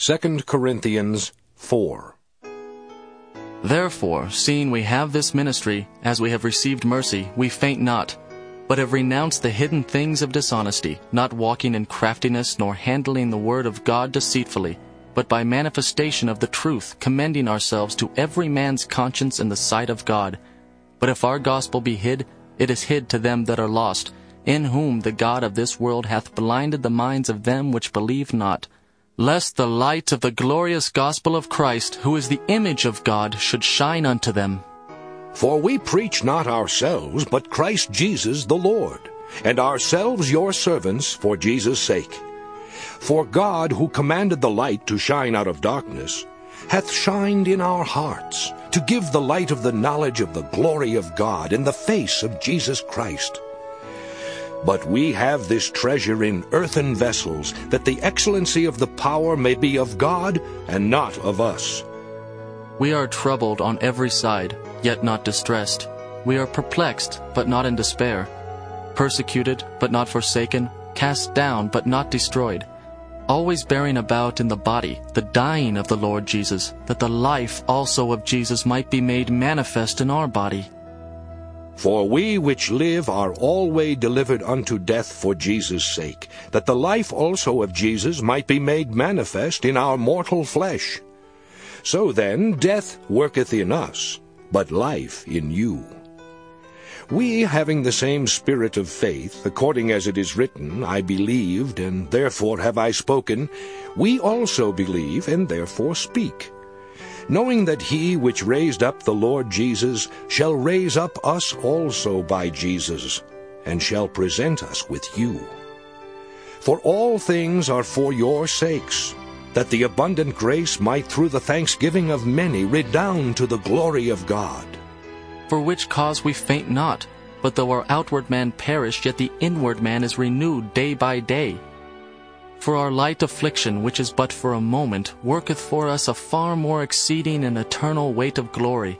2 Corinthians 4. Therefore, seeing we have this ministry, as we have received mercy, we faint not, but have renounced the hidden things of dishonesty, not walking in craftiness, nor handling the word of God deceitfully, but by manifestation of the truth, commending ourselves to every man's conscience in the sight of God. But if our gospel be hid, it is hid to them that are lost, in whom the God of this world hath blinded the minds of them which believe not, lest the light of the glorious gospel of Christ, who is the image of God, should shine unto them. For we preach not ourselves, but Christ Jesus the Lord, and ourselves your servants for Jesus' sake. For God, who commanded the light to shine out of darkness, hath shined in our hearts, to give the light of the knowledge of the glory of God in the face of Jesus Christ. But we have this treasure in earthen vessels, that the excellency of the power may be of God and not of us. We are troubled on every side, yet not distressed. We are perplexed, but not in despair. Persecuted, but not forsaken. Cast down, but not destroyed. Always bearing about in the body the dying of the Lord Jesus, that the life also of Jesus might be made manifest in our body. For we which live are always delivered unto death for Jesus' sake, that the life also of Jesus might be made manifest in our mortal flesh. So then death worketh in us, but life in you. We, having the same spirit of faith, according as it is written, I believed, and therefore have I spoken, we also believe, and therefore speak knowing that he which raised up the Lord Jesus shall raise up us also by Jesus, and shall present us with you. For all things are for your sakes, that the abundant grace might through the thanksgiving of many redound to the glory of God. For which cause we faint not, but though our outward man perish, yet the inward man is renewed day by day. For our light affliction, which is but for a moment, worketh for us a far more exceeding and eternal weight of glory,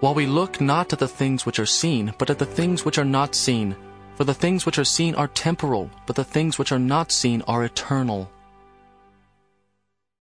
while we look not at the things which are seen, but at the things which are not seen. For the things which are seen are temporal, but the things which are not seen are eternal.